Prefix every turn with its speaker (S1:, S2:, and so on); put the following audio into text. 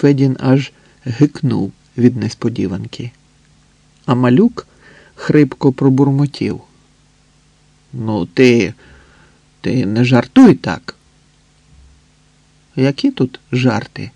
S1: Федін аж гикнув від несподіванки. А малюк хрипко пробурмотів. Ну, ти, ти не жартуй так. Які тут жарти?